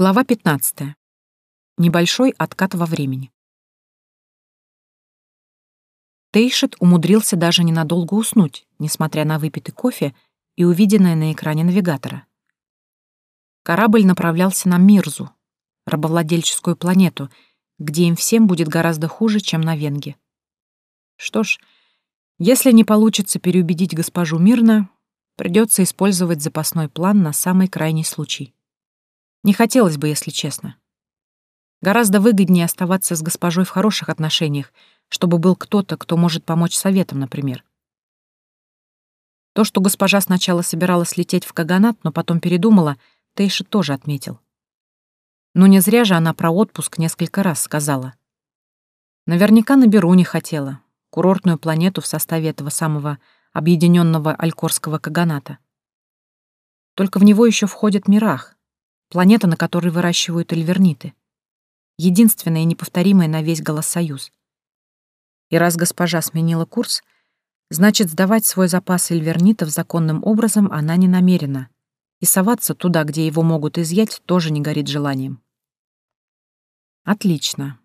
Глава 15. Небольшой откат во времени. Тейшет умудрился даже ненадолго уснуть, несмотря на выпитый кофе и увиденное на экране навигатора. Корабль направлялся на Мирзу, рабовладельческую планету, где им всем будет гораздо хуже, чем на Венге. Что ж, если не получится переубедить госпожу Мирно, придется использовать запасной план на самый крайний случай. Не хотелось бы, если честно. Гораздо выгоднее оставаться с госпожой в хороших отношениях, чтобы был кто-то, кто может помочь советом, например. То, что госпожа сначала собиралась лететь в Каганат, но потом передумала, Тейши тоже отметил. Но не зря же она про отпуск несколько раз сказала. Наверняка на Беру не хотела. Курортную планету в составе этого самого объединенного Алькорского Каганата. Только в него еще входит Мирах, Планета, на которой выращивают эльверниты. Единственная и неповторимая на весь Голосоюз. И раз госпожа сменила курс, значит, сдавать свой запас эльвернитов законным образом она не намерена. И соваться туда, где его могут изъять, тоже не горит желанием. Отлично.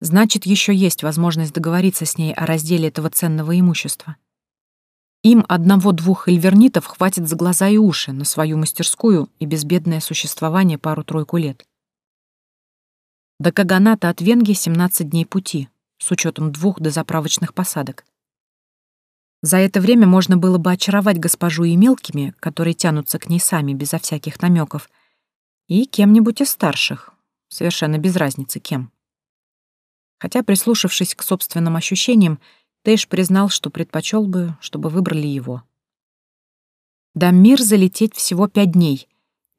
Значит, еще есть возможность договориться с ней о разделе этого ценного имущества. Им одного-двух эльвернитов хватит за глаза и уши на свою мастерскую и безбедное существование пару-тройку лет. До Каганата от Венги 17 дней пути, с учетом двух дозаправочных посадок. За это время можно было бы очаровать госпожу и мелкими, которые тянутся к ней сами безо всяких намеков, и кем-нибудь из старших, совершенно без разницы кем. Хотя, прислушавшись к собственным ощущениям, Тэш признал, что предпочел бы, чтобы выбрали его. До мир залететь всего пять дней,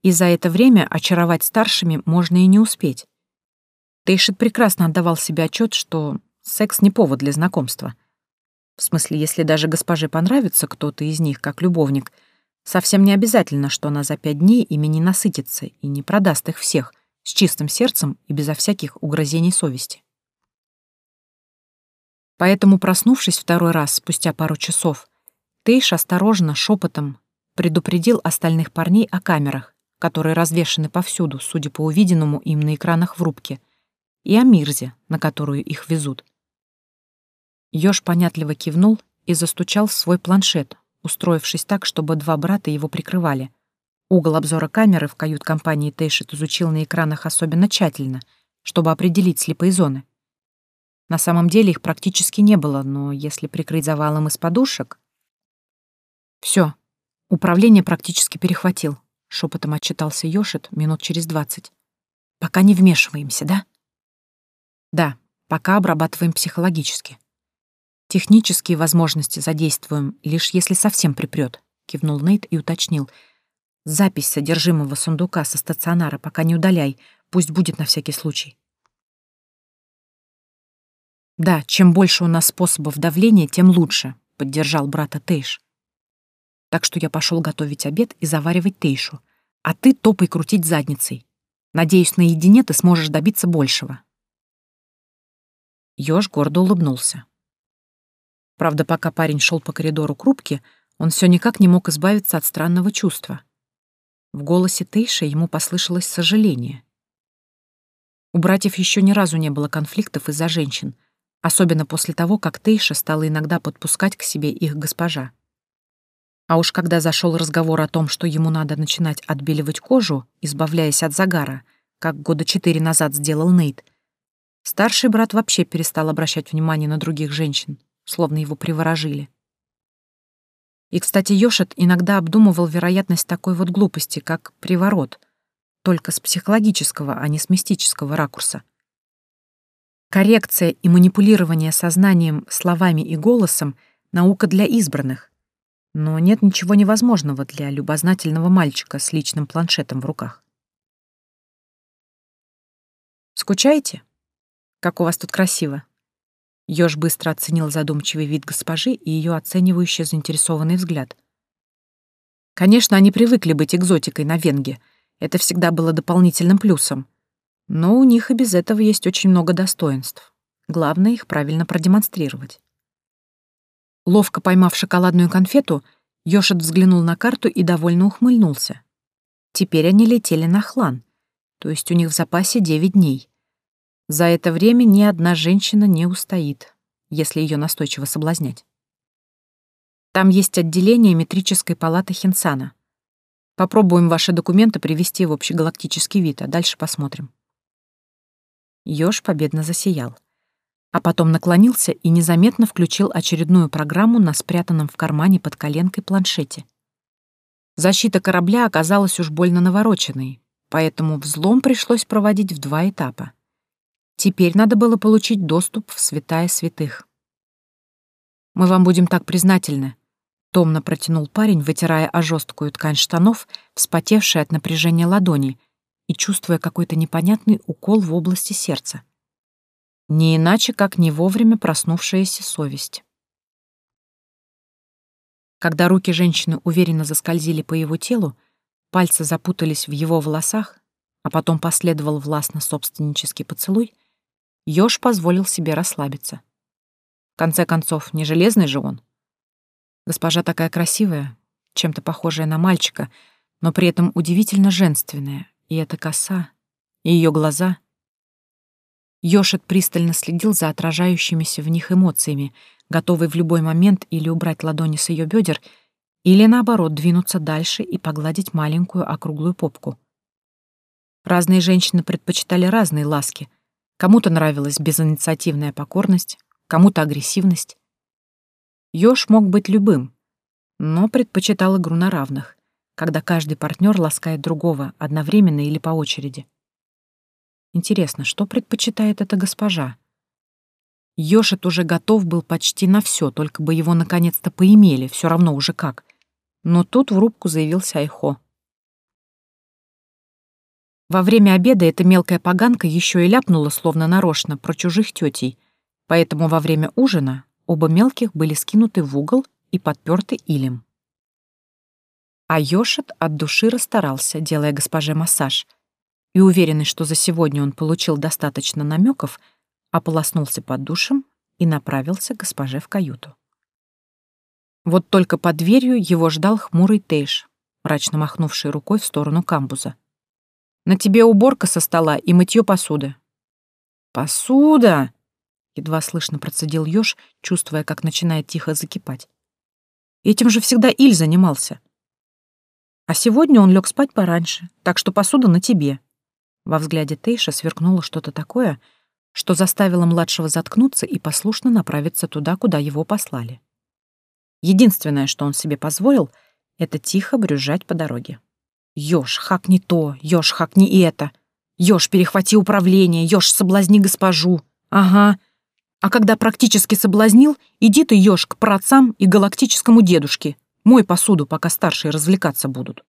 и за это время очаровать старшими можно и не успеть. Тейшит прекрасно отдавал себе отчет, что секс не повод для знакомства. В смысле, если даже госпоже понравится кто-то из них как любовник, совсем не обязательно, что она за пять дней ими не насытится и не продаст их всех с чистым сердцем и безо всяких угрозений совести. Поэтому, проснувшись второй раз спустя пару часов, Тейш осторожно, шепотом предупредил остальных парней о камерах, которые развешаны повсюду, судя по увиденному им на экранах в рубке, и о Мирзе, на которую их везут. Ёж понятливо кивнул и застучал в свой планшет, устроившись так, чтобы два брата его прикрывали. Угол обзора камеры в кают-компании Тейшет изучил на экранах особенно тщательно, чтобы определить слепые зоны. На самом деле их практически не было, но если прикрыть завалом из подушек... Все, управление практически перехватил, шепотом отчитался Йошит минут через двадцать. Пока не вмешиваемся, да? Да, пока обрабатываем психологически. Технические возможности задействуем, лишь если совсем припрет, кивнул Нейт и уточнил. Запись содержимого сундука со стационара пока не удаляй, пусть будет на всякий случай. «Да, чем больше у нас способов давления, тем лучше», — поддержал брата Тейш. «Так что я пошел готовить обед и заваривать Тейшу, а ты топай крутить задницей. Надеюсь, наедине ты сможешь добиться большего». Ёж гордо улыбнулся. Правда, пока парень шел по коридору к рубке, он все никак не мог избавиться от странного чувства. В голосе Тейша ему послышалось сожаление. У братьев еще ни разу не было конфликтов из-за женщин — особенно после того, как Тейша стала иногда подпускать к себе их госпожа. А уж когда зашел разговор о том, что ему надо начинать отбеливать кожу, избавляясь от загара, как года четыре назад сделал Нейт, старший брат вообще перестал обращать внимание на других женщин, словно его приворожили. И, кстати, Йошет иногда обдумывал вероятность такой вот глупости, как приворот, только с психологического, а не с мистического ракурса — Коррекция и манипулирование сознанием, словами и голосом — наука для избранных. Но нет ничего невозможного для любознательного мальчика с личным планшетом в руках. «Скучаете? Как у вас тут красиво!» Ёж быстро оценил задумчивый вид госпожи и ее оценивающий заинтересованный взгляд. Конечно, они привыкли быть экзотикой на Венге. Это всегда было дополнительным плюсом. Но у них и без этого есть очень много достоинств. Главное их правильно продемонстрировать. Ловко поймав шоколадную конфету, Йошет взглянул на карту и довольно ухмыльнулся. Теперь они летели на Хлан, То есть у них в запасе девять дней. За это время ни одна женщина не устоит, если ее настойчиво соблазнять. Там есть отделение метрической палаты Хинсана. Попробуем ваши документы привести в общегалактический вид, а дальше посмотрим. Ёж победно засиял. А потом наклонился и незаметно включил очередную программу на спрятанном в кармане под коленкой планшете. Защита корабля оказалась уж больно навороченной, поэтому взлом пришлось проводить в два этапа. Теперь надо было получить доступ в святая святых. «Мы вам будем так признательны», — томно протянул парень, вытирая о жесткую ткань штанов, вспотевшие от напряжения ладони, и чувствуя какой-то непонятный укол в области сердца. Не иначе, как не вовремя проснувшаяся совесть. Когда руки женщины уверенно заскользили по его телу, пальцы запутались в его волосах, а потом последовал властно собственнический поцелуй, Ёж позволил себе расслабиться. В конце концов, не железный же он. Госпожа такая красивая, чем-то похожая на мальчика, но при этом удивительно женственная, и эта коса, и ее глаза. Йошет пристально следил за отражающимися в них эмоциями, готовый в любой момент или убрать ладони с ее бедер, или наоборот двинуться дальше и погладить маленькую округлую попку. Разные женщины предпочитали разные ласки. Кому-то нравилась безинициативная покорность, кому-то агрессивность. Ёж мог быть любым, но предпочитал игру на равных когда каждый партнер ласкает другого одновременно или по очереди. Интересно, что предпочитает эта госпожа? Йошит уже готов был почти на все, только бы его наконец-то поимели, все равно уже как. Но тут в рубку заявился Айхо. Во время обеда эта мелкая поганка еще и ляпнула, словно нарочно, про чужих тетей, поэтому во время ужина оба мелких были скинуты в угол и подперты илем. А Йошет от души расстарался, делая госпоже массаж, и, уверенный, что за сегодня он получил достаточно намеков, ополоснулся под душем и направился к госпоже в каюту. Вот только под дверью его ждал хмурый Тейш, мрачно махнувший рукой в сторону камбуза. «На тебе уборка со стола и мытье посуды». «Посуда!» — едва слышно процедил Ёж, чувствуя, как начинает тихо закипать. «Этим же всегда Иль занимался. А сегодня он лег спать пораньше, так что посуда на тебе». Во взгляде Тейша сверкнуло что-то такое, что заставило младшего заткнуться и послушно направиться туда, куда его послали. Единственное, что он себе позволил, это тихо брюзжать по дороге. «Ёж, хак не то, Ёж, хак не это! Ёж, перехвати управление, Ёж, соблазни госпожу! Ага! А когда практически соблазнил, иди ты, Ёж, к праотцам и галактическому дедушке!» Мой посуду, пока старшие развлекаться будут.